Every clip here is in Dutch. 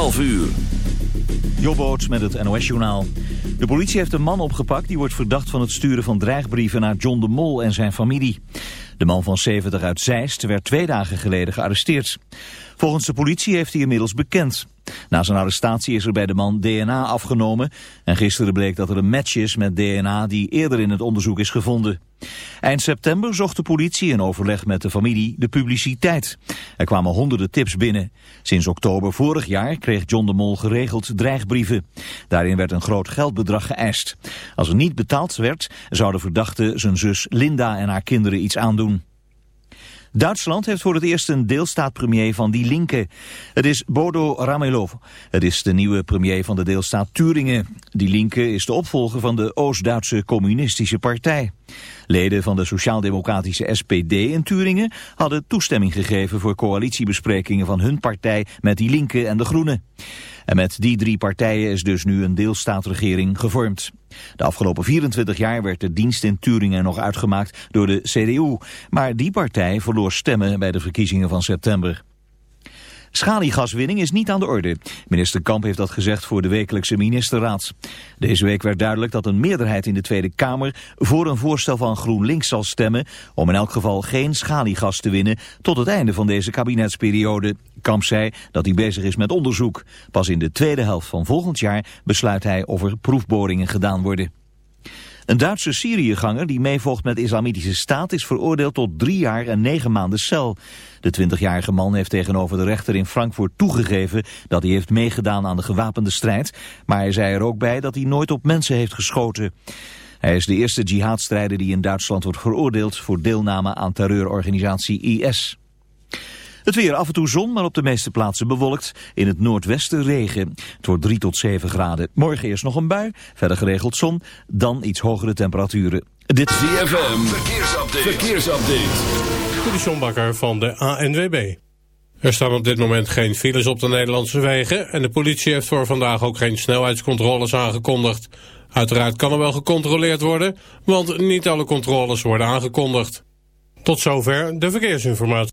12 uur. Jobboots met het NOS-journaal. De politie heeft een man opgepakt die wordt verdacht van het sturen van dreigbrieven naar John de Mol en zijn familie. De man van 70 uit Zeist werd twee dagen geleden gearresteerd. Volgens de politie heeft hij inmiddels bekend. Na zijn arrestatie is er bij de man DNA afgenomen en gisteren bleek dat er een match is met DNA die eerder in het onderzoek is gevonden. Eind september zocht de politie in overleg met de familie de publiciteit. Er kwamen honderden tips binnen. Sinds oktober vorig jaar kreeg John de Mol geregeld dreigbrieven. Daarin werd een groot geldbedrag geëist. Als er niet betaald werd, zou de verdachte zijn zus Linda en haar kinderen iets aandoen. Duitsland heeft voor het eerst een deelstaatpremier van die linke. Het is Bodo Ramelov. Het is de nieuwe premier van de deelstaat Turingen. Die linke is de opvolger van de Oost-Duitse communistische partij. Leden van de sociaal-democratische SPD in Turingen hadden toestemming gegeven voor coalitiebesprekingen van hun partij met die linke en de groenen. En met die drie partijen is dus nu een deelstaatregering gevormd. De afgelopen 24 jaar werd de dienst in Turingen nog uitgemaakt door de CDU. Maar die partij verloor stemmen bij de verkiezingen van september. Schaliegaswinning is niet aan de orde. Minister Kamp heeft dat gezegd voor de wekelijkse ministerraad. Deze week werd duidelijk dat een meerderheid in de Tweede Kamer voor een voorstel van GroenLinks zal stemmen om in elk geval geen schaliegas te winnen tot het einde van deze kabinetsperiode. Kamp zei dat hij bezig is met onderzoek. Pas in de tweede helft van volgend jaar besluit hij of er proefboringen gedaan worden. Een Duitse Syriëganger die meevocht met de islamitische staat is veroordeeld tot drie jaar en negen maanden cel. De 20-jarige man heeft tegenover de rechter in Frankfurt toegegeven dat hij heeft meegedaan aan de gewapende strijd. Maar hij zei er ook bij dat hij nooit op mensen heeft geschoten. Hij is de eerste jihadstrijder die in Duitsland wordt veroordeeld voor deelname aan terreurorganisatie IS. Het weer af en toe zon, maar op de meeste plaatsen bewolkt. In het noordwesten regen. Het wordt 3 tot 7 graden. Morgen eerst nog een bui, verder geregeld zon, dan iets hogere temperaturen. Dit is ZFM, verkeersupdate. verkeersupdate. De van de ANWB. Er staan op dit moment geen files op de Nederlandse wegen... en de politie heeft voor vandaag ook geen snelheidscontroles aangekondigd. Uiteraard kan er wel gecontroleerd worden, want niet alle controles worden aangekondigd. Tot zover de verkeersinformatie.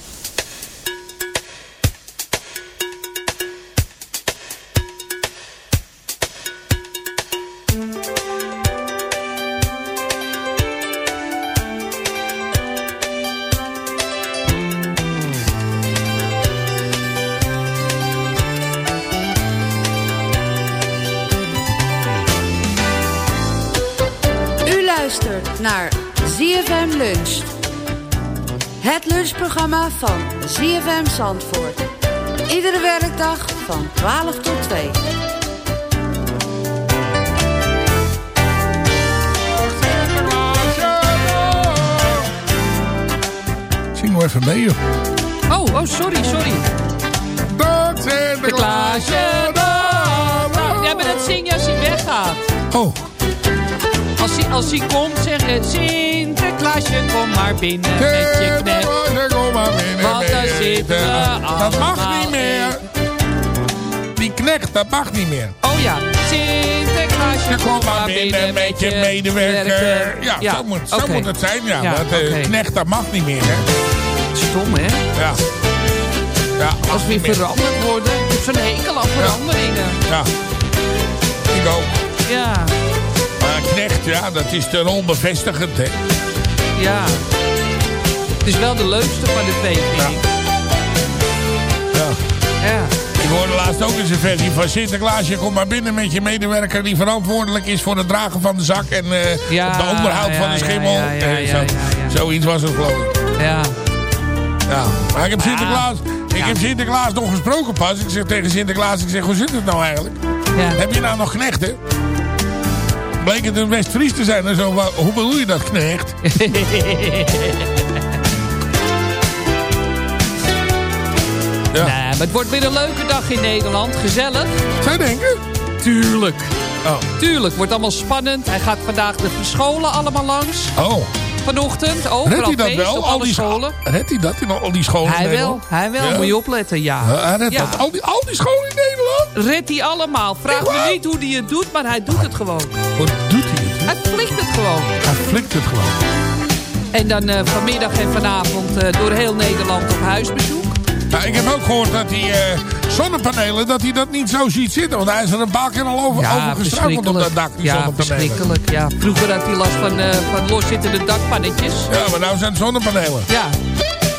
lunchprogramma van ZFM Zandvoort. Iedere werkdag van 12 tot 2. Zing maar even mee, joh. Oh, oh, sorry, sorry. Dat Sinterklaasje. Ja, maar dat zing als je weggaat. Oh. Als hij, als hij komt, zeg je... Sinterklaasje, kom maar binnen met je knecht. Kom maar binnen Want zitten we knecht. Dat mag niet meer. Die knecht, dat mag niet meer. Oh ja, Sinterklaasje, Je komt maar binnen met je medewerker. Ja, Ja, zo, moet, zo moet het zijn. Ja, Ja, dat, eh, knecht, dat mag niet meer, hè. Stom, hè? Ja. Ja, Als we weer veranderd worden. Ik heb zo'n hekel aan veranderingen. Ja. Ik ook. Ja, knecht, ja, dat is te onbevestigend, hè. ja. Het is wel de leukste van de twee. Ja. Ja. Ik hoorde laatst ook eens een versie van Sinterklaas. Je komt maar binnen met je medewerker die verantwoordelijk is voor het dragen van de zak en eh Ja, op de onderhoud van de schimmel. Eh, zo. Zoiets was het geloof ik. Ja. Ja. Maar ik heb Sinterklaas, ik Ja. heb Sinterklaas nog gesproken pas. Ik zeg tegen Sinterklaas, ik zeg, hoe zit het nou eigenlijk? Ja. Heb je nou nog knechten? Bleek het een West-Fries te zijn en zo. Hoe bedoel je dat, knecht? Ja. Nee, maar het wordt weer een leuke dag in Nederland. Gezellig. Zou je denken? Tuurlijk. Oh. Tuurlijk. Wordt allemaal spannend. Hij gaat vandaag de scholen allemaal langs. Oh. Vanochtend. Overal Redt hij dat feest wel? op Al alle die, scholen. Redt hij dat in al die scholen Hij in wel. Hij wel. Ja? Moet je opletten. Ja. Hij redt Ja. dat. Al die, al die scholen in Nederland? Redt hij allemaal. Vraag me niet hoe hij het doet, maar hij doet het gewoon. Wat doet hij het? Hij flikt het gewoon. Hij flikt het gewoon. En dan eh, vanmiddag en vanavond eh, door heel Nederland op huisbezoek. Nou, ik heb ook gehoord dat die eh, zonnepanelen, dat hij dat niet zo ziet zitten. Want hij is er een paar keer al over, gestruikeld op dat dak, die ja, zonnepanelen. verschrikkelijk. Ja, vroeger had hij last van, eh van loszittende dakpannetjes. Ja, maar nou zijn het zonnepanelen. Ja,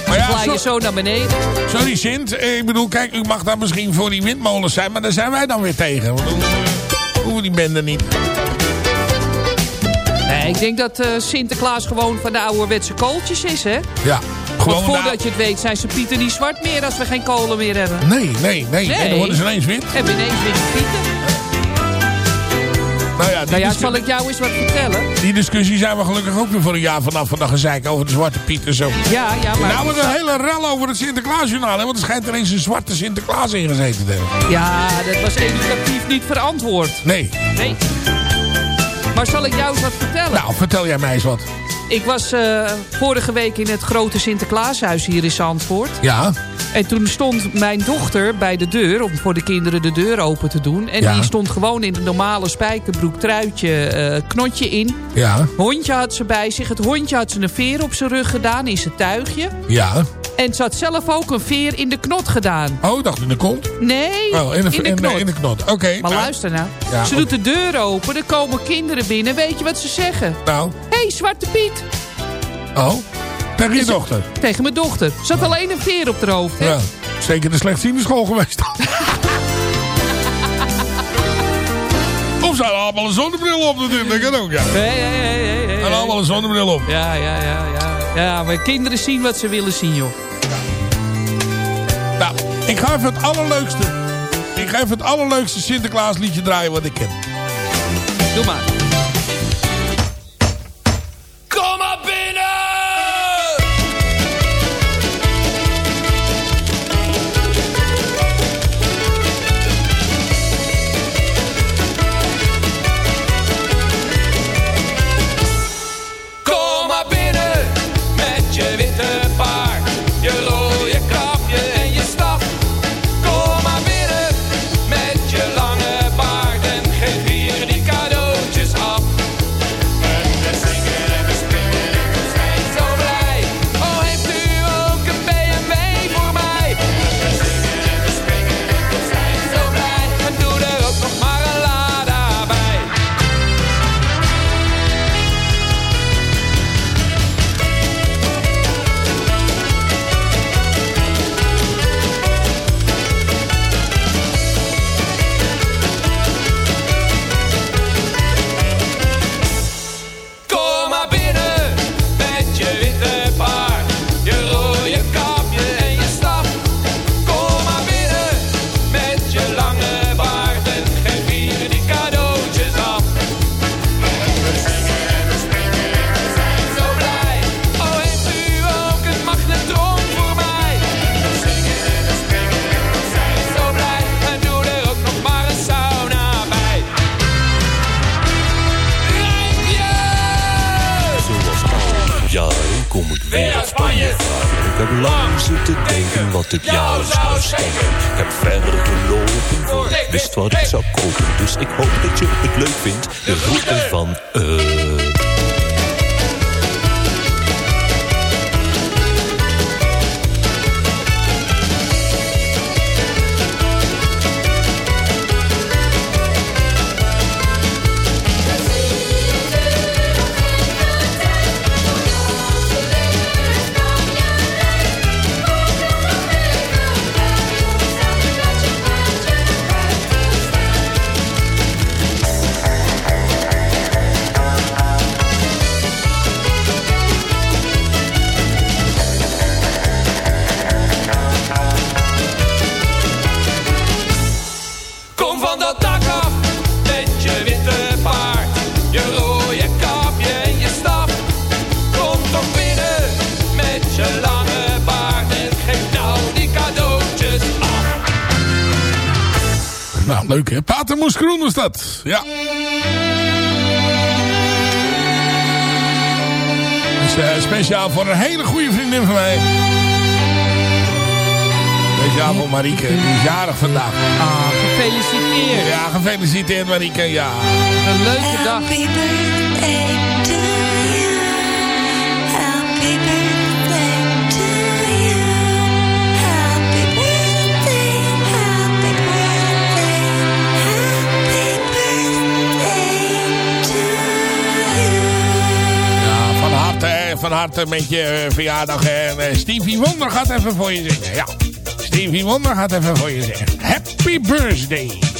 Maar ja, je zo naar beneden. sorry Sint, eh, ik bedoel, kijk, u mag daar misschien voor die windmolens zijn, maar daar zijn wij dan weer tegen. Want, hoeven die bende niet. Nee, ik denk dat Sinterklaas gewoon van de ouderwetse kooltjes is, hè? Ja, gewoon voordat daar- je het weet zijn ze pieten niet zwart meer als we geen kolen meer hebben. Nee, nee, nee, nee. dan worden ze ineens wit. En ineens witte pieten. Nou ja, Nou ja, zal ik jou eens wat vertellen? die discussie zijn we gelukkig ook weer voor een jaar vanaf. Van dat gezeik over de zwarte piet en zo. Ja, ja, maar... Nou, met een hele rel over het Sinterklaasjournaal. hè, Want er schijnt er eens een zwarte Sinterklaas in gezeten te hebben. Ja, dat was educatief niet verantwoord. Nee. Nee. Maar zal ik jou eens wat vertellen? Nou, vertel jij mij eens wat. Ik was eh, vorige week in het grote Sinterklaashuis hier in Zandvoort. Ja. En toen stond mijn dochter bij de deur... om voor de kinderen de deur open te doen. En Ja. die stond gewoon in de normale spijkerbroek, truitje, eh, knotje in. Ja. Hondje had ze bij zich. Het hondje had ze een veer op zijn rug gedaan in zijn tuigje. Ja. En ze had zelf ook een veer in de knot gedaan. Oh, dacht in de kont. Nee, Oh, in de, in de in knot. in de knot. Oké. Maar nou, luister nou. Ja, ze doet de deur open, er komen kinderen binnen. Weet je wat ze zeggen? Nou. Hey, Zwarte Piet. Oh. Tegen je dochter. Tegen mijn dochter. Ze had alleen een veer op haar hoofd. Hè? Ja. Zeker de slechtziende school geweest. of ze hadden allemaal een zonnebril op natuurlijk. Dat kan ook, ja. Hey, hey, hey, hey, hey, En allemaal een zonnebril op. Ja, ja, ja, ja. Ja, maar kinderen zien wat ze willen zien, joh. Nou, ik ga even het allerleukste... Ik ga even het allerleukste Sinterklaas liedje draaien wat ik ken. Doe maar. Leuk hè. Patermoes Groen was dat. Ja. Dus, uh, speciaal voor een hele goede vriendin van mij. Speciaal voor Marieke. Die is jarig vandaag. Ah, gefeliciteerd. Ja, gefeliciteerd Marieke. Ja. Een leuke dag. Van harte met je verjaardag. En uh, Stevie Wonder gaat even voor je zingen. Ja, Stevie Wonder gaat even voor je zingen. Happy birthday.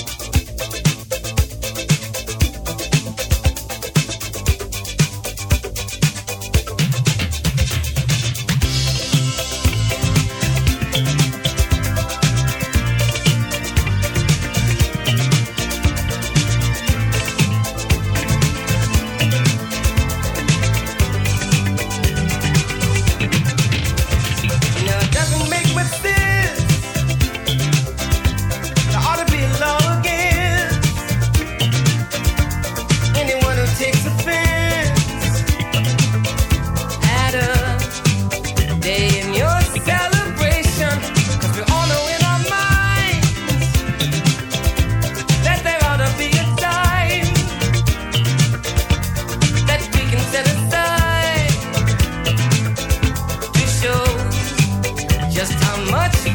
Not have a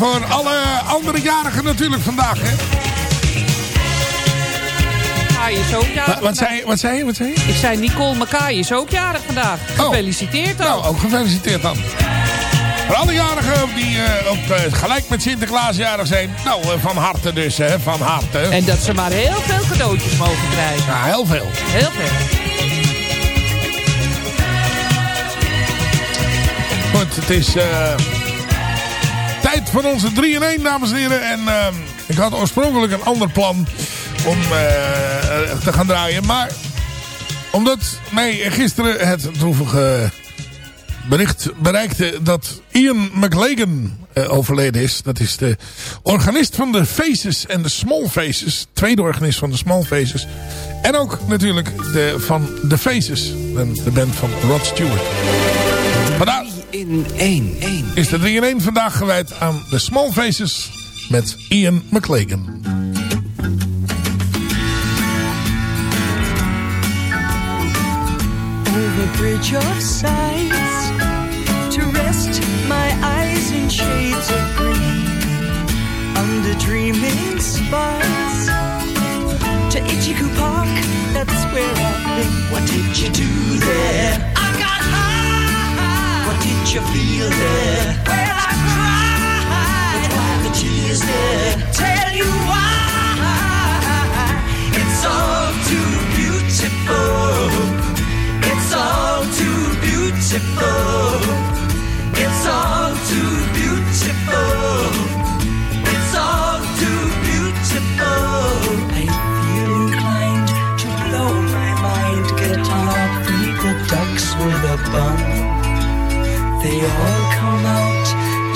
voor alle andere jarigen natuurlijk vandaag, hè? Is ook jarig Wat, wat, zei, je- wat zei je? Wat zei je? Ik zei Nicole Makaai is ook jarig vandaag. Gefeliciteerd ook. Nou, ook gefeliciteerd dan. Voor alle jarigen die ook eh, gelijk met Sinterklaas jarig zijn. Nou, eh, van harte dus, hè. Van harte. En dat ze maar heel veel cadeautjes mogen krijgen. Ja, heel veel. Heel veel. Goed, het is voor onze 3 in 1, dames en heren. En eh, ik had oorspronkelijk een ander plan om eh, eh, te gaan draaien. Maar omdat mij gisteren het droevige bericht bereikte dat Ian McLagan eh, overleden is. Dat is de organist van de Faces en de Small Faces. Tweede organist van de Small Faces. En ook natuurlijk de, van The Faces. De, de band van Rod Stewart. Vandaar in 1. is de 3 in 1 vandaag gewijd aan de Small Faces met Ian McLagan. over bridge of sights to rest my eyes in shades of green under dreaming spires to Ichiku Park that's where I've been what did you do there did you feel there well I cried. But why the tears there. Tell you why. It's all too beautiful. It's all too beautiful. They all come out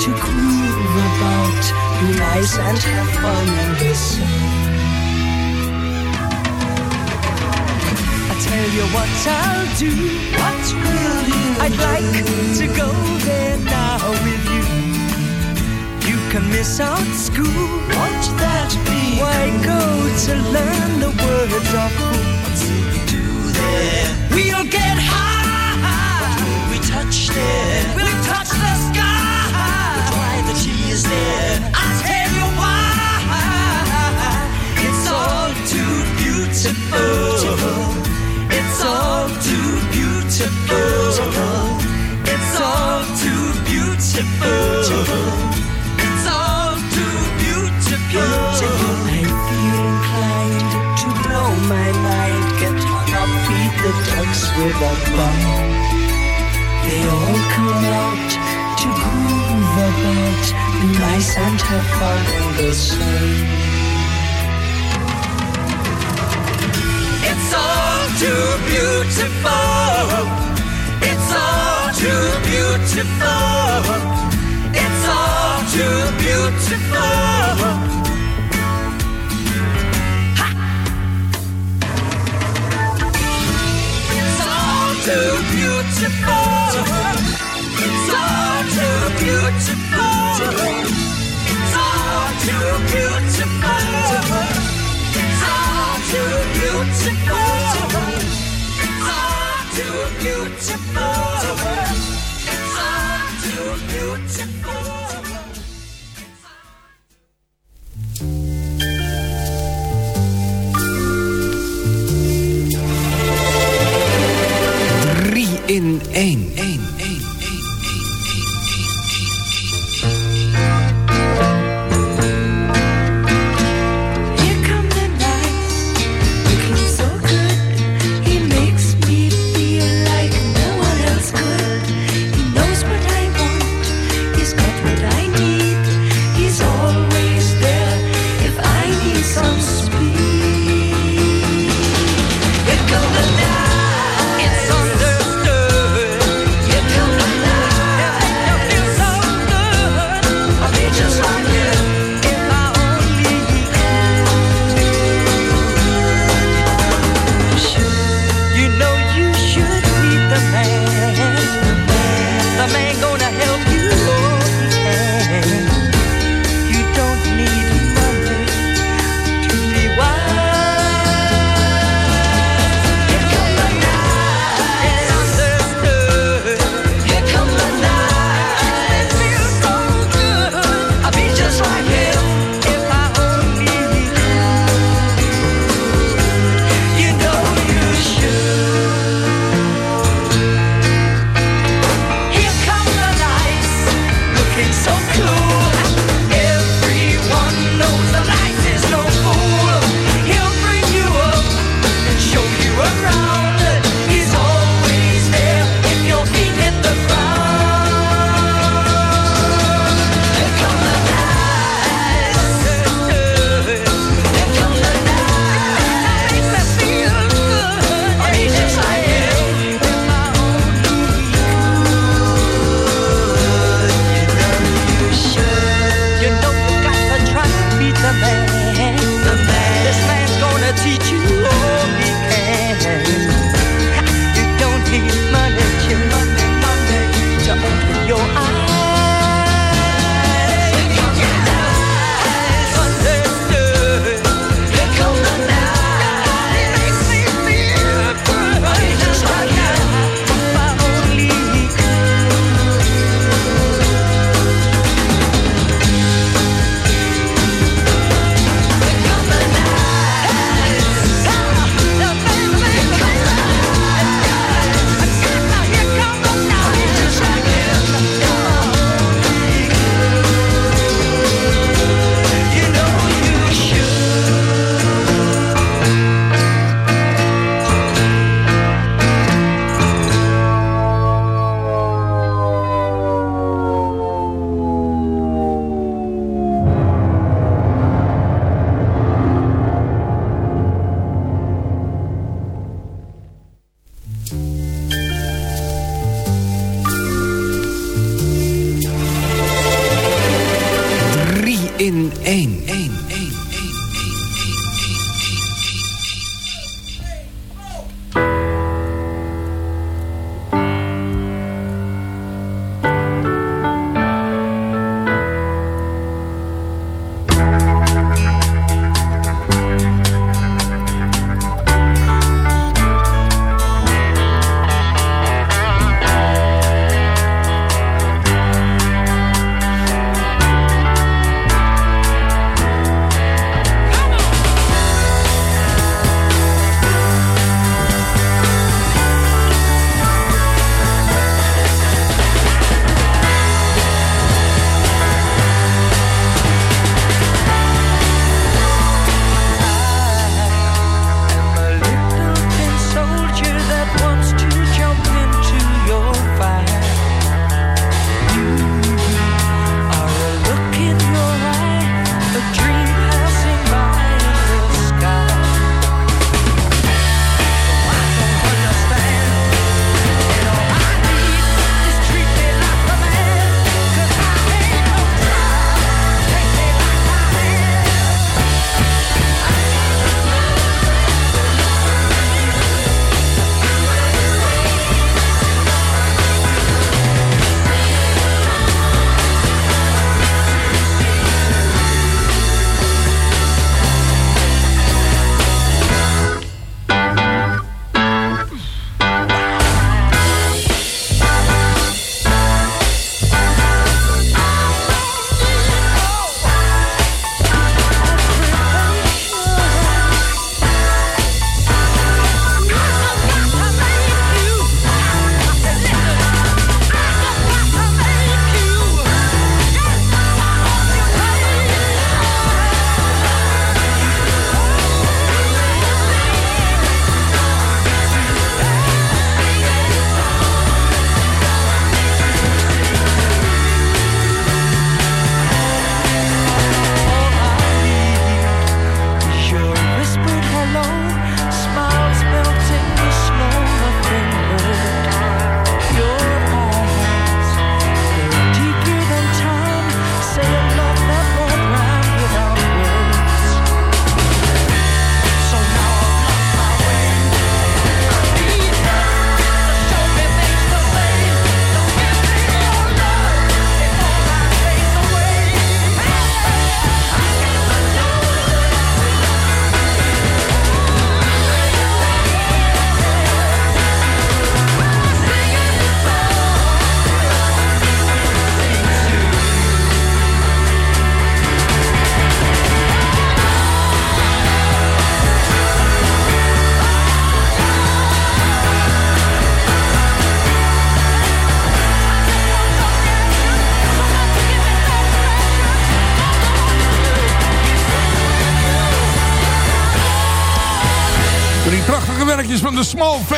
to groove about, be nice and have fun the sun. I tell you what I'll do. What will you? I'd like to go there now with you. You can miss out school. Won't that be? Why go to learn the words of fool? What will we do there? We'll get high. What will we touch there? We'll touch the sky. We'll dry the tears there. I'll tell you why. It's all too beautiful. It's all too beautiful. It's all too beautiful. It's all too beautiful. I feel inclined to blow my mind. Get hung up, feed the ducks with a bun. They all come out to groove about, be nice and have fun in the sun. It's all too beautiful. It's all too beautiful. It's all too beautiful. It's all too beautiful. It's all too beautiful. In 1.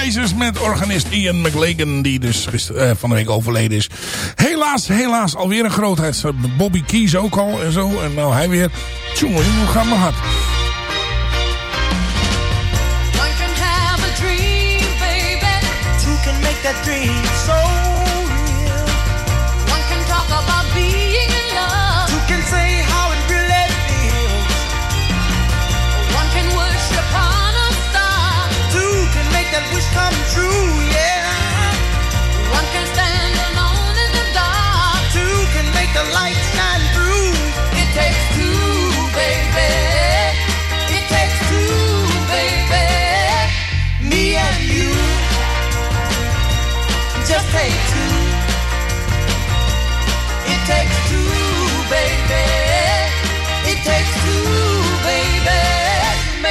Faces met organist Ian McLagan, die dus eh, van de week overleden is. Helaas, helaas, alweer een grootheid. Bobby Keys ook al en zo. En nou hij weer. Tjonge, hoe gaat mijn hart? One can have a dream, baby. Can make dream so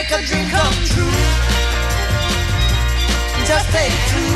Make a dream come true. Just take two.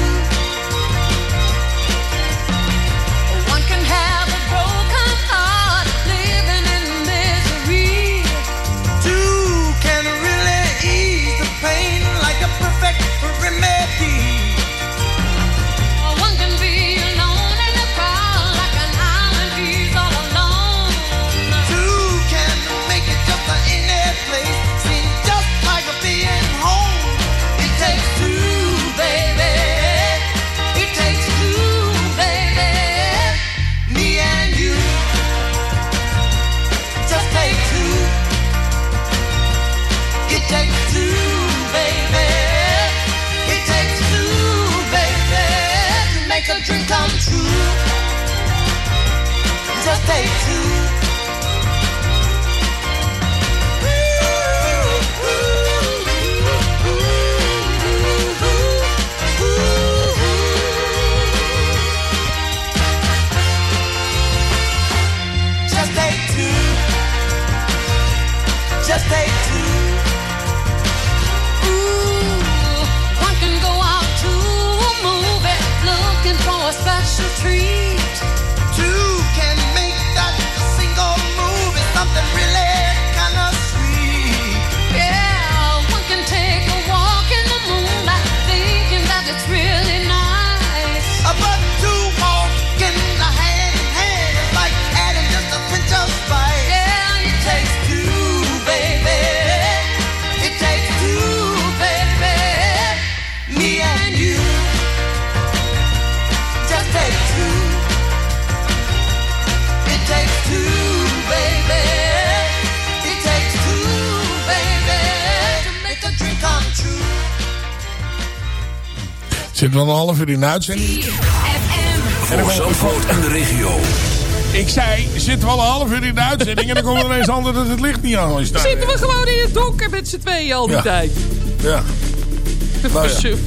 Just take Zit wel een half uur in de uitzending. Voor Zandvoort en de regio. Ik zei, zit wel een half uur in de uitzending en dan komt er ineens ander dat het licht niet aan is. Zitten we gewoon in het donker met z'n tweeën al die Ja. tijd. Ja. Nou ja.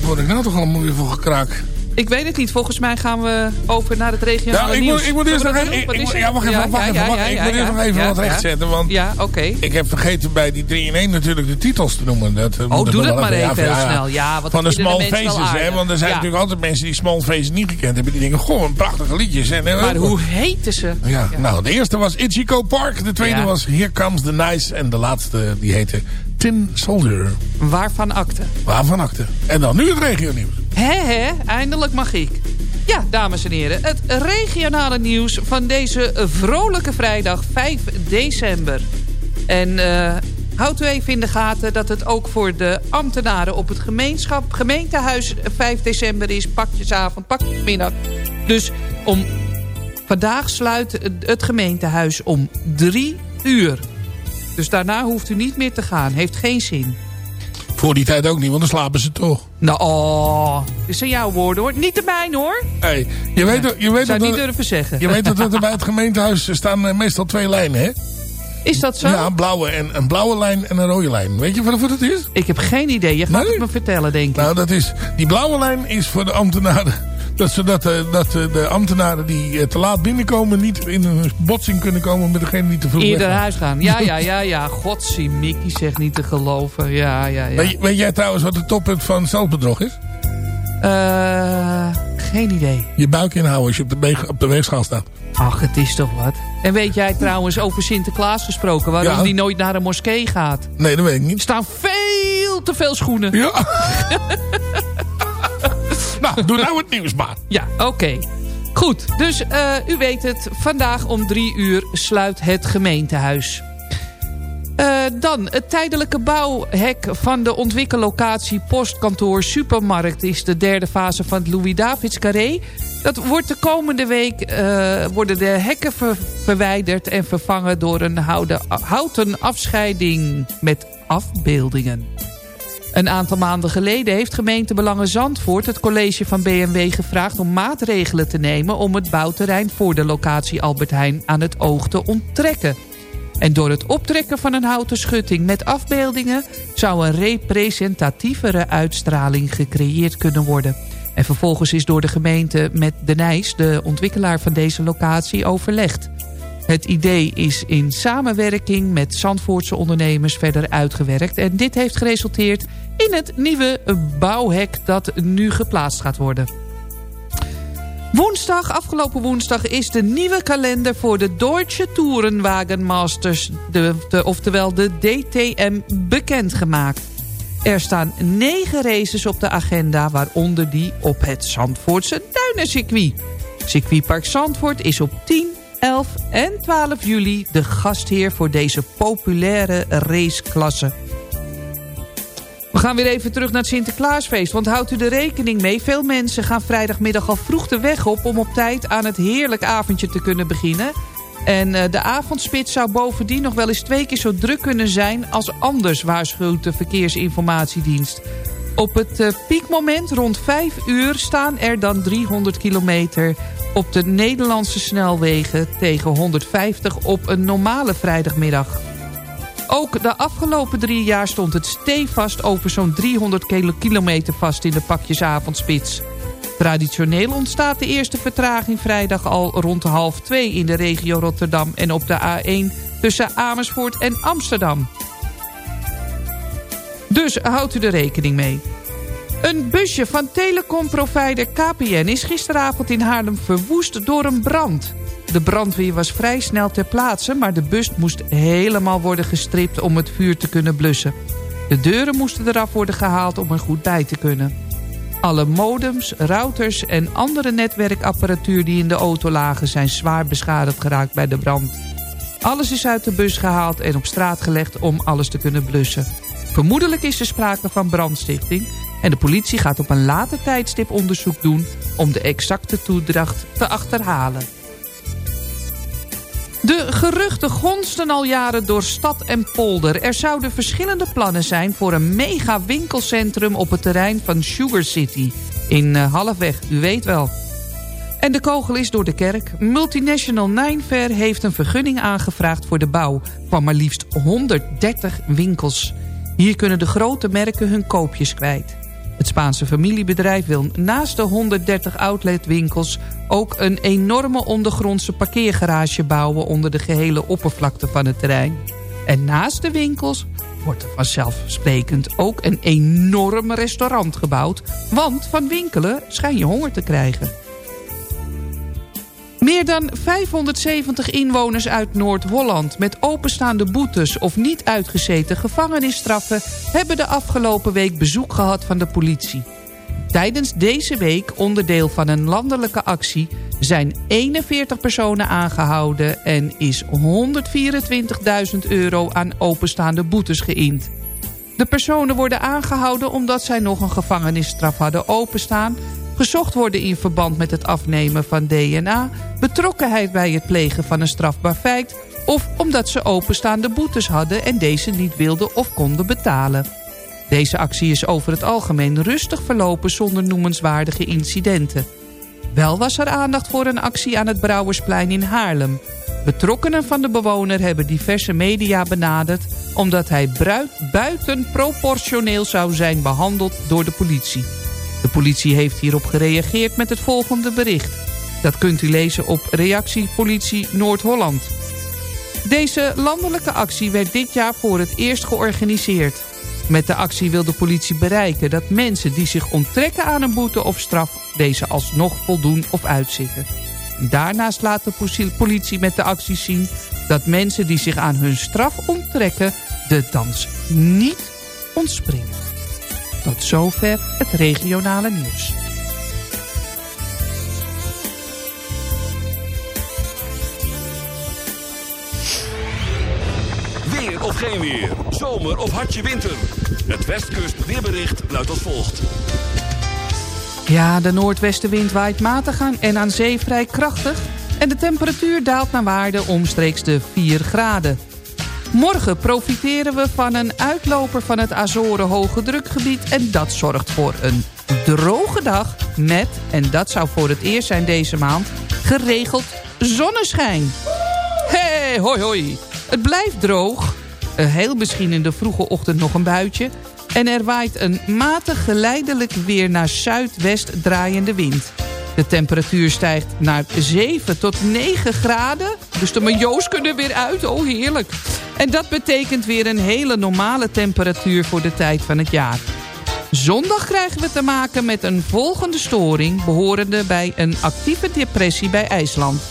Word ik nou toch allemaal weer voor gekraak? Ik weet het niet. Volgens mij gaan we over naar het regionale Ja, ik nieuws. moet, ik moet eerst nog even... ik- ik Ja, wacht even, wacht even, ja, wacht. ja, Ik moet eerst nog even wat rechtzetten, want... Ja, oké. Ik heb vergeten bij die 3 in 1 natuurlijk de titels te noemen. Dat, eh, Oh, doe dat maar even heel snel. Ja, wat Van de Small Faces, hè. Want er zijn natuurlijk altijd mensen die Small Faces niet gekend hebben. Die denken, goh, een prachtige liedjes. En, eh, Maar hoe heten ze? Ja, nou, de eerste was Ichigo Park. De tweede was Here Comes the Nice. En de laatste, die heette Tin Soldier. Waarvan akte? Waarvan akte. En dan nu het regio nieuws. Hé, hé, eindelijk mag ik. Ja, dames en heren, het regionale nieuws van deze vrolijke vrijdag 5 december. En eh houdt u even in de gaten dat het ook voor de ambtenaren op het gemeenschap, gemeentehuis 5 december is. Pakjesavond, pakjesmiddag. Dus om, vandaag sluit het- het gemeentehuis om drie uur. Dus daarna hoeft u niet meer te gaan. Heeft geen zin. Voor die tijd ook niet, want dan slapen ze toch. Nou, oh, dit zijn jouw woorden hoor. Niet de mijne hoor. Hey, je weet, je weet Zou dat niet durven zeggen. Je weet dat er bij het gemeentehuis staan eh, meestal twee lijnen, hè? Is dat zo? Ja, een blauwe, en, een blauwe lijn en een rode lijn. Weet je wat het is? Ik heb geen idee. Je gaat Nee? het me vertellen, denk ik. Nou, dat is, die blauwe lijn is voor de ambtenaren. Dat, zodat eh, dat eh, de ambtenaren die eh, te laat binnenkomen... niet in een botsing kunnen komen met degene die te vroeg Eerder huis gaan. Ja, ja, ja, ja. Godsie, Mickey zegt niet te geloven. Ja, ja, ja. Weet, weet jij trouwens wat het toppunt van zelfbedrog is? Eh, geen idee. Je buik inhouden als je op de, op de weegschaal staat. Ach, het is toch wat. En weet jij trouwens over Sinterklaas gesproken... waarom Ja. die nooit naar een moskee gaat? Nee, dat weet ik Er niet. staan veel veel te veel schoenen. Ja. nou, doe nou het nieuws maar. Ja, oké. Goed, dus uh, u weet het. Vandaag om drie uur sluit het gemeentehuis. Uh, dan, het tijdelijke bouwhek van de ontwikkellocatie postkantoor supermarkt... is de derde fase van het Louis-Davids Carré. Dat wordt de komende week uh, worden de hekken ver verwijderd... en vervangen door een houten afscheiding met afbeeldingen. Een aantal maanden geleden heeft gemeente Belangen Zandvoort... het college van BMW gevraagd om maatregelen te nemen... om het bouwterrein voor de locatie Albert Heijn aan het oog te onttrekken. En door het optrekken van een houten schutting met afbeeldingen... zou een representatievere uitstraling gecreëerd kunnen worden. En vervolgens is door de gemeente met De Nijs... de ontwikkelaar van deze locatie, overlegd. Het idee is in samenwerking met Zandvoortse ondernemers verder uitgewerkt. En dit heeft geresulteerd in het nieuwe bouwhek dat nu geplaatst gaat worden. Woensdag, afgelopen woensdag, is de nieuwe kalender voor de Deutsche Tourenwagen Masters, de, de, oftewel de DTM, bekendgemaakt. Er staan negen races op de agenda, waaronder die op het Zandvoortse Duinencircuit. Circuitpark Zandvoort is op 10, 11 en 12 juli de gastheer voor deze populaire raceklasse. We gaan weer even terug naar het Sinterklaasfeest. Want houdt u er rekening mee, veel mensen gaan vrijdagmiddag al vroeg de weg op... om op tijd aan het heerlijk avondje te kunnen beginnen. En uh, de avondspits zou bovendien nog wel eens twee keer zo druk kunnen zijn... als anders, waarschuwt de Verkeersinformatiedienst. Op het uh, piekmoment rond 5 uur staan er dan 300 kilometer op de Nederlandse snelwegen... tegen 150 op een normale vrijdagmiddag. Ook de afgelopen drie jaar stond het stevast over zo'n 300 kilometer vast in de pakjesavondspits. Traditioneel ontstaat de eerste vertraging vrijdag al rond half twee in de regio Rotterdam en op de A1 tussen Amersfoort en Amsterdam. Dus houdt u er rekening mee. Een busje van telecomprovider KPN is gisteravond in Haarlem verwoest door een brand. De brandweer was vrij snel ter plaatse, maar de bus moest helemaal worden gestript om het vuur te kunnen blussen. De deuren moesten eraf worden gehaald om er goed bij te kunnen. Alle modems, routers en andere netwerkapparatuur die in de auto lagen... zijn zwaar beschadigd geraakt bij de brand. Alles is uit de bus gehaald en op straat gelegd om alles te kunnen blussen. Vermoedelijk is er sprake van brandstichting... en de politie gaat op een later tijdstip onderzoek doen... om de exacte toedracht te achterhalen. De geruchten gonsten al jaren door stad en polder. Er zouden verschillende plannen zijn voor een mega winkelcentrum op het terrein van Sugar City. In uh, Halfweg, u weet wel. En de kogel is door de kerk. Multinational Ninefair heeft een vergunning aangevraagd voor de bouw van maar liefst 130 winkels. Hier kunnen de grote merken hun koopjes kwijt. Het Spaanse familiebedrijf wil naast de 130 outletwinkels... ook een enorme ondergrondse parkeergarage bouwen... onder de gehele oppervlakte van het terrein. En naast de winkels wordt er vanzelfsprekend ook een enorm restaurant gebouwd... want van winkelen schijn je honger te krijgen. Meer dan 570 inwoners uit Noord-Holland met openstaande boetes of niet uitgezeten gevangenisstraffen hebben de afgelopen week bezoek gehad van de politie. Tijdens deze week, onderdeel van een landelijke actie, zijn 41 personen aangehouden en is 124.000 euro aan openstaande boetes geïnd. De personen worden aangehouden omdat zij nog een gevangenisstraf hadden openstaan gezocht worden in verband met het afnemen van DNA... betrokkenheid bij het plegen van een strafbaar feit... of omdat ze openstaande boetes hadden en deze niet wilden of konden betalen. Deze actie is over het algemeen rustig verlopen zonder noemenswaardige incidenten. Wel was er aandacht voor een actie aan het Brouwersplein in Haarlem. Betrokkenen van de bewoner hebben diverse media benaderd... omdat hij buitenproportioneel zou zijn behandeld door de politie. De politie heeft hierop gereageerd met het volgende bericht. Dat kunt u lezen op Reactie Politie Noord-Holland. Deze landelijke actie werd dit jaar voor het eerst georganiseerd. Met de actie wil de politie bereiken dat mensen die zich onttrekken aan een boete of straf... deze alsnog voldoen of uitzitten. Daarnaast laat de politie met de actie zien dat mensen die zich aan hun straf onttrekken... de dans niet ontspringen. Tot zover het regionale nieuws. Weer of geen weer. Zomer of hartje winter. Het Westkust weerbericht luidt als volgt. Ja, de noordwestenwind waait matig aan en aan zee vrij krachtig... en de temperatuur daalt naar waarde omstreeks de 4 graden. Morgen profiteren we van een uitloper van het Azoren hoge drukgebied... en dat zorgt voor een droge dag met, en dat zou voor het eerst zijn deze maand... geregeld zonneschijn. Hey, hoi hoi. Het blijft droog. Eh, Heel misschien in de vroege ochtend nog een buitje. En er waait een matig geleidelijk weer naar zuidwest draaiende wind. De temperatuur stijgt naar 7 tot 9 graden. Dus de majo's kunnen weer uit. Oh, heerlijk. En dat betekent weer een hele normale temperatuur voor de tijd van het jaar. Zondag krijgen we te maken met een volgende storing... behorende bij een actieve depressie bij IJsland.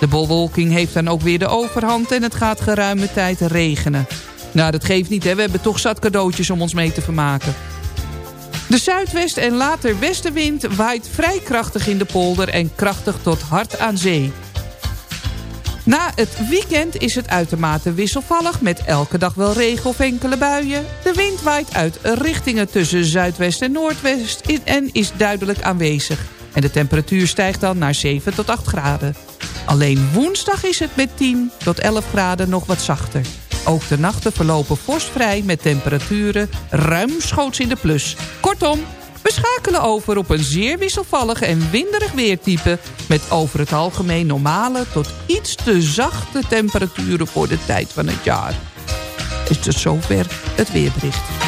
De bewolking heeft dan ook weer de overhand en het gaat geruime tijd regenen. Nou, dat geeft niet, hè. We hebben toch zat cadeautjes om ons mee te vermaken. De zuidwest- en later westenwind waait vrij krachtig in de polder... en krachtig tot hard aan zee. Na het weekend is het uitermate wisselvallig... met elke dag wel regen of enkele buien. De wind waait uit richtingen tussen zuidwest en noordwest... en is duidelijk aanwezig. En de temperatuur stijgt dan naar 7 tot 8 graden. Alleen woensdag is het met 10 tot 11 graden nog wat zachter. Ook de nachten verlopen vorstvrij met temperaturen ruimschoots in de plus. Kortom, we schakelen over op een zeer wisselvallig en winderig weertype... met over het algemeen normale tot iets te zachte temperaturen voor de tijd van het jaar. Is tot zover het weerbericht.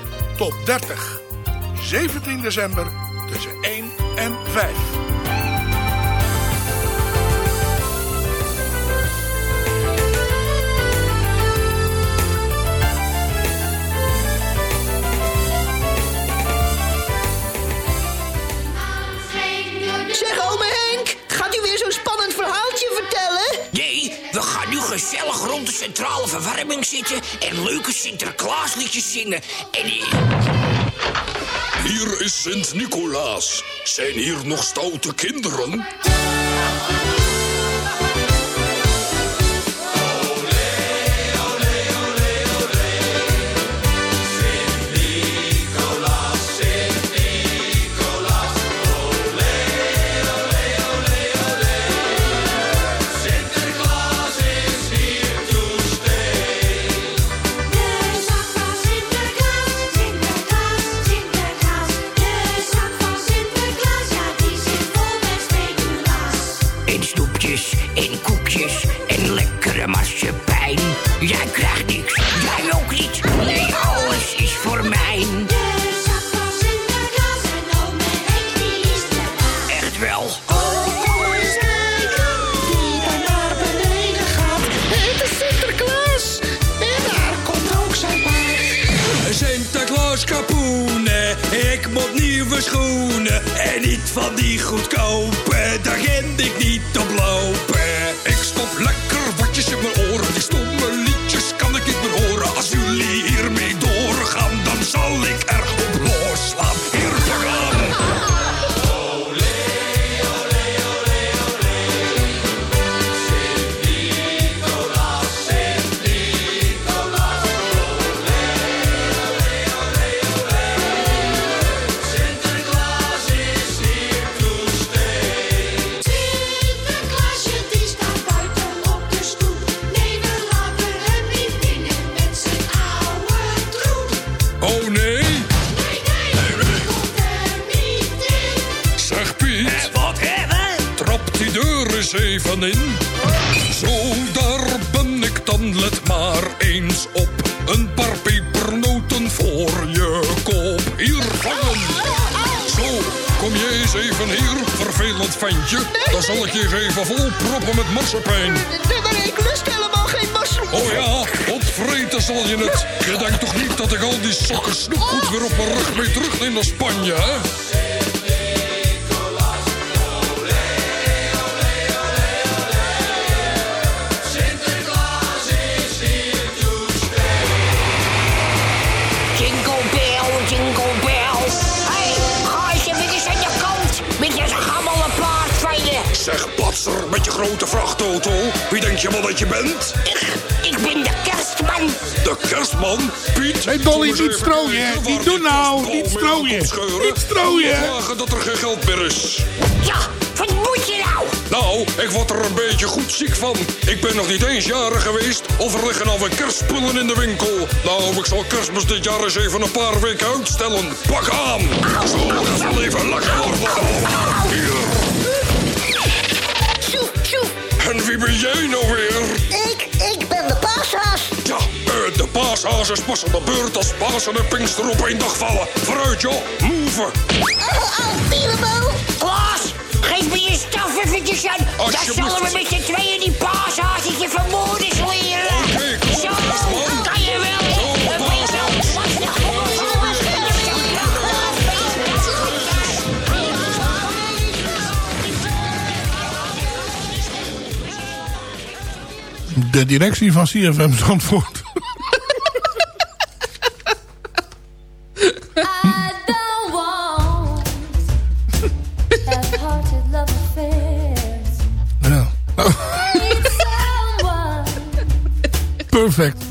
top 30. 17 december tussen 1 en 5. Gezellig rond de centrale verwarming zitten... en leuke Sinterklaasliedjes zingen. En... Hier is Sint-Nicolaas. Zijn hier nog stoute kinderen? Gammele paard van je. Zeg, patser, met je grote vrachtauto. Wie denk je wel dat je bent? Ik ben de De kerstman? Piet? Hey, Dolly, niet strooien, Niet doen nou, niet strooien. Niet strooien. Klagen dat er geen geld meer is. Ja, wat moet je nou? Nou, ik word er een beetje goed ziek van. Ik ben nog niet eens jarig geweest of er liggen alweer kerstspullen in de winkel. Nou, ik zal kerstmis dit jaar eens even een paar weken uitstellen. Pak aan! Zo, dat zal even lekker worden. Hier. En wie ben jij nou weer? Is pas aan de beurt als Pasen en Pinkster op één dag vallen. Vooruit, joh. Move. Oh, oh, Pielebo. Klaas, geef me je staf eventjes aan. Dan Alsjeblieft. zullen we met z'n tweeën die paashaasetje vermoedens leren. Oké, kom, Zo, kerstman. kan je wel. De directie van CFM Zandvoort. Perfect.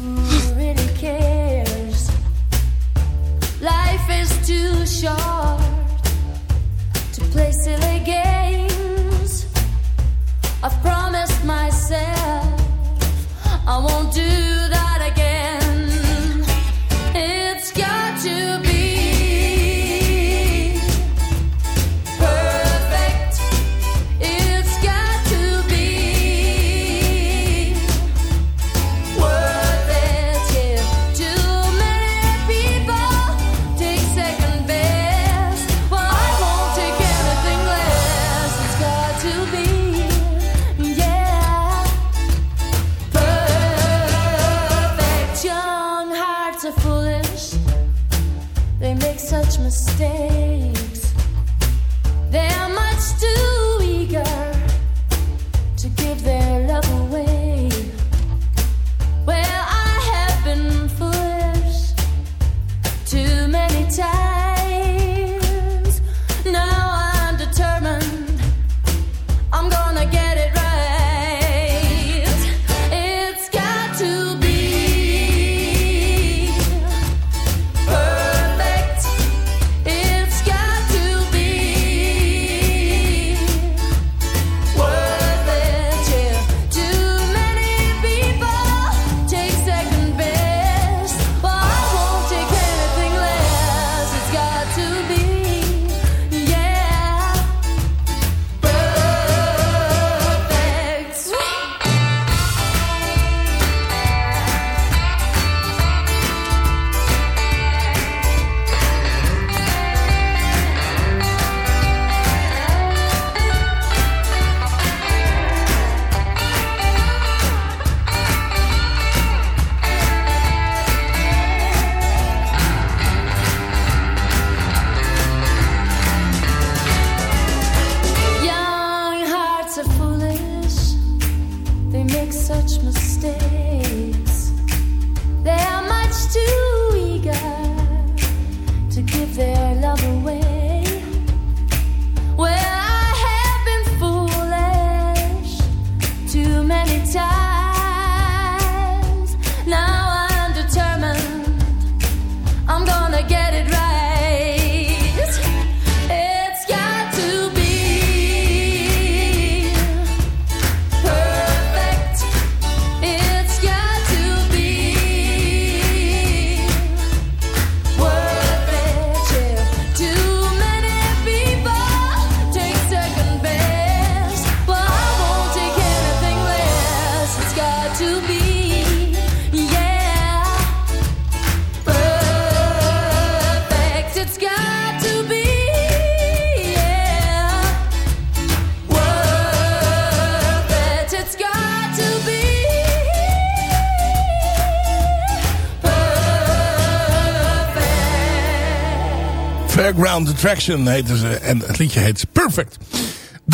Fairground Attraction heten ze. En het liedje heet Perfect.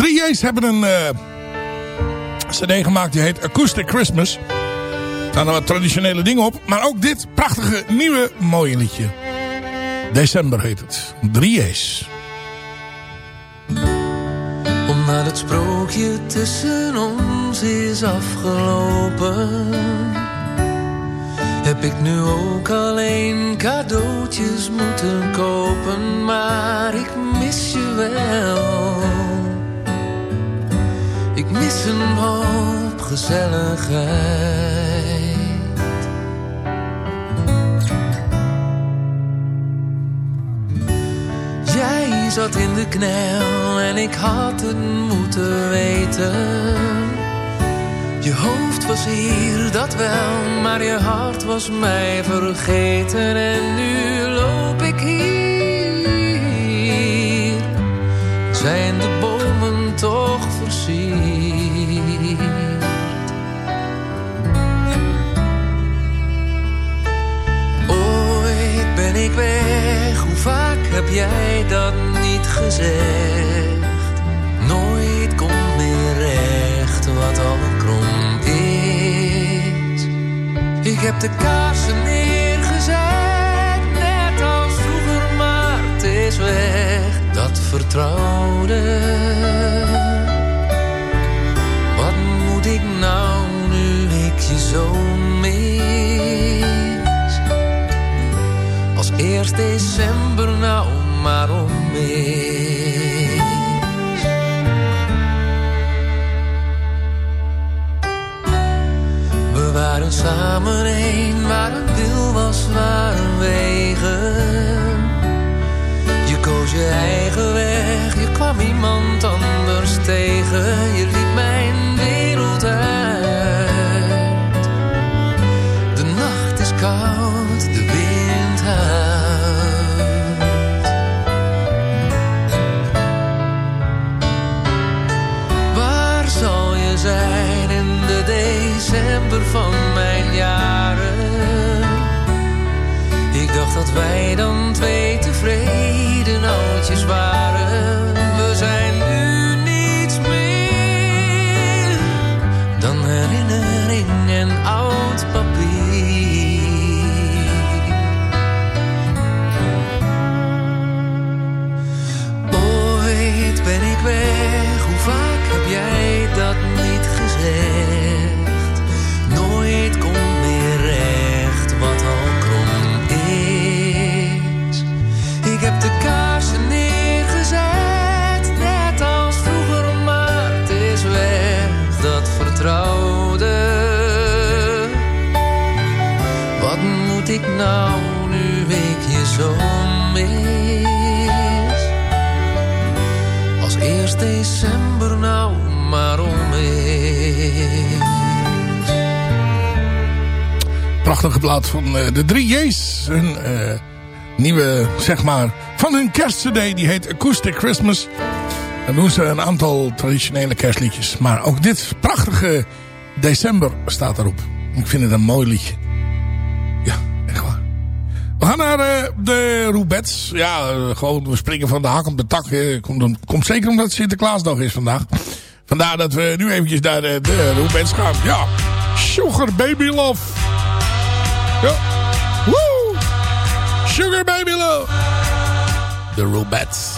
3J's hebben een eh, cd gemaakt die heet Acoustic Christmas. Er staan er wat traditionele dingen op. Maar ook dit prachtige nieuwe mooie liedje. December heet het. 3J's. Omdat het sprookje tussen ons is afgelopen Heb ik nu ook alleen cadeautjes moeten kopen Maar ik mis je wel Ik mis een hoop gezelligheid Jij zat in de knel en ik had het moeten weten. Je hoofd was hier, dat wel, maar je hart was mij vergeten. En nu loop ik hier, zijn de bomen toch versierd. Ooit ben ik weg, hoe vaak heb jij dat niet gezegd? Nooit komt meer recht wat al krom is. Ik heb de kaarsen neergezet, net als vroeger, maar het is weg. Dat vertrouwde. Wat moet ik nou nu ik je zo mis? Als eerst december nou maar om mis. Samen één, waar een wil was, waren wegen. Je koos je eigen weg, je kwam iemand anders tegen. Je liet mijn wereld uit. De nacht is koud, de wind huilt. Waar zal je zijn in de december van dat wij dan twee tevreden oudjes waren. Nou nu ik je zo mis? Als eerst december nou maar om is. Prachtige plaat van eh, de 3J's. Een eh, nieuwe, zeg maar, van hun kerstcd. Die heet Acoustic Christmas. Dan doen ze een aantal traditionele kerstliedjes. Maar ook dit prachtige december staat erop. Ik vind het een mooi liedje. De Roubets. Ja, eh, gewoon we springen van de hak op de tak. eh. Komt, om- komt zeker omdat het Sinterklaasdag is vandaag. Vandaar dat we nu eventjes naar de, de Roubets gaan. Ja, Sugar Baby Love. Ja. Woo! Sugar Baby Love. De Roubets.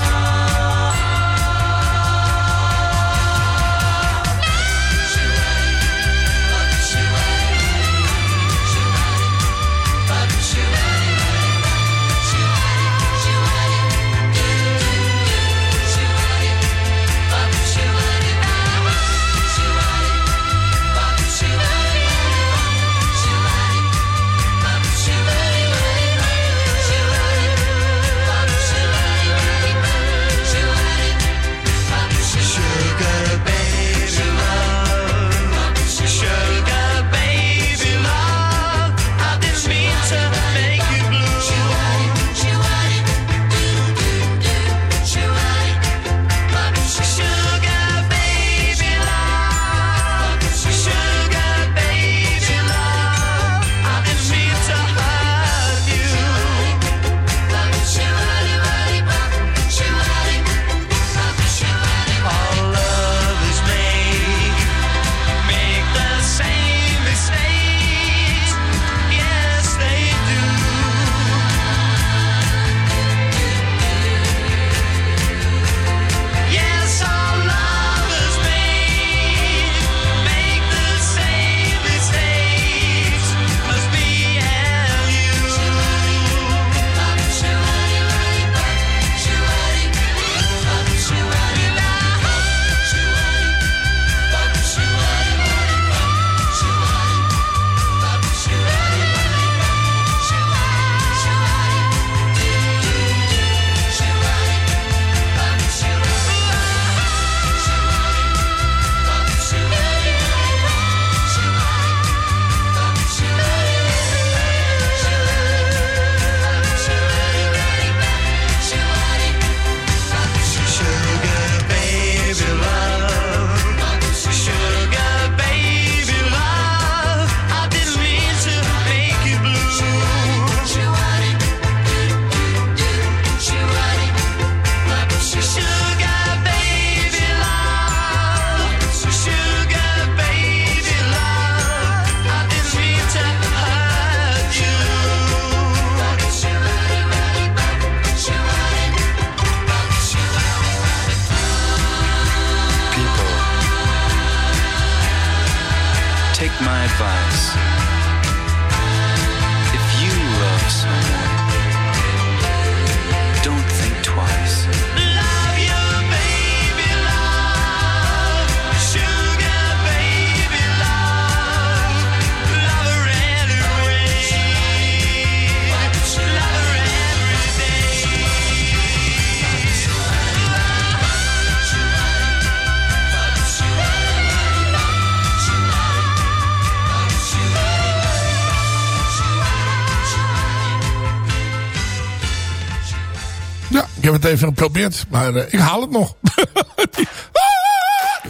Even geprobeerd, maar eh, ik haal het nog.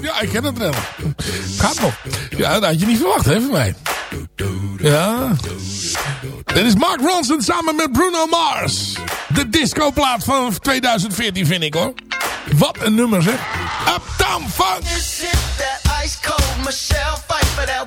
ja, ik ken het wel. Gaat nog. Ja, dat had je niet verwacht, hè, van mij. Ja. Dit is Mark Ronson samen met Bruno Mars. De discoplaat van 2014, vind ik, hoor. Wat een nummer, zeg. Uptown Funk. Ice cold Michelle fight for that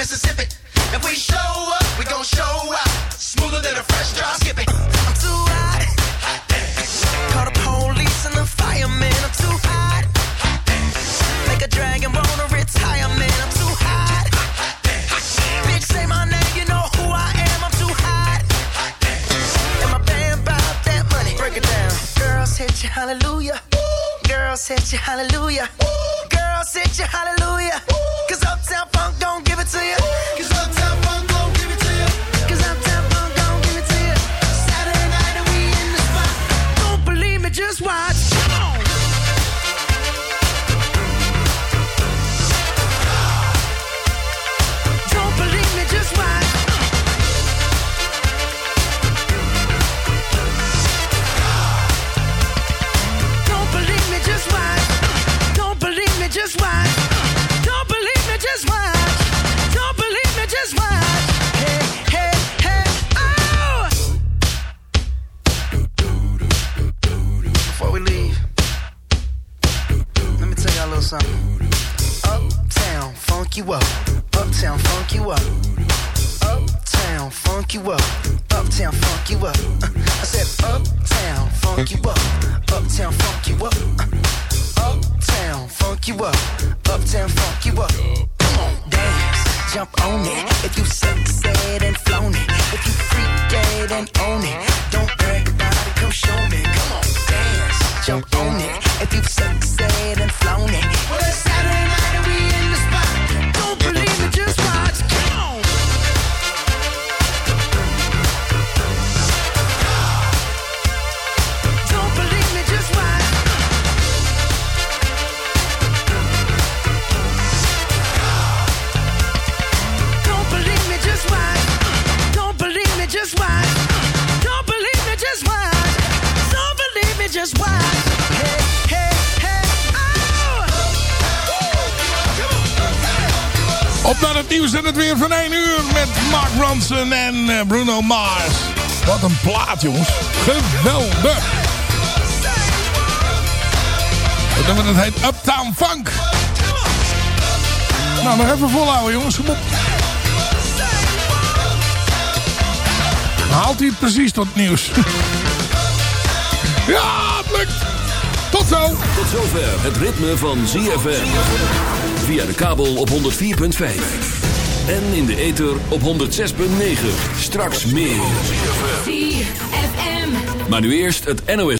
Mississippi. If we show up, we gon' show out. Smoother than a fresh drop. Skip it. I'm too hot. hot Call the police and the fireman. I'm too hot. hot Make a dragon wanna retire, man. I'm too hot. hot Bitch, say my name, you know who I am. I'm too hot. And my band bought that money. Break it down. Girls hit you, hallelujah. Girls hit you, hallelujah. Girls hit you, hallelujah. Cause jongens. Geweldig. Nummer dat heet Uptown Funk. Nou, nog even volhouden, jongens. Kom. Haalt hij precies tot nieuws. ja, het lukt. Tot zo. Tot zover het ritme van ZFM. Via de kabel op 104.5. En in de ether op 106.9. Straks meer. Maar nu eerst het NOS.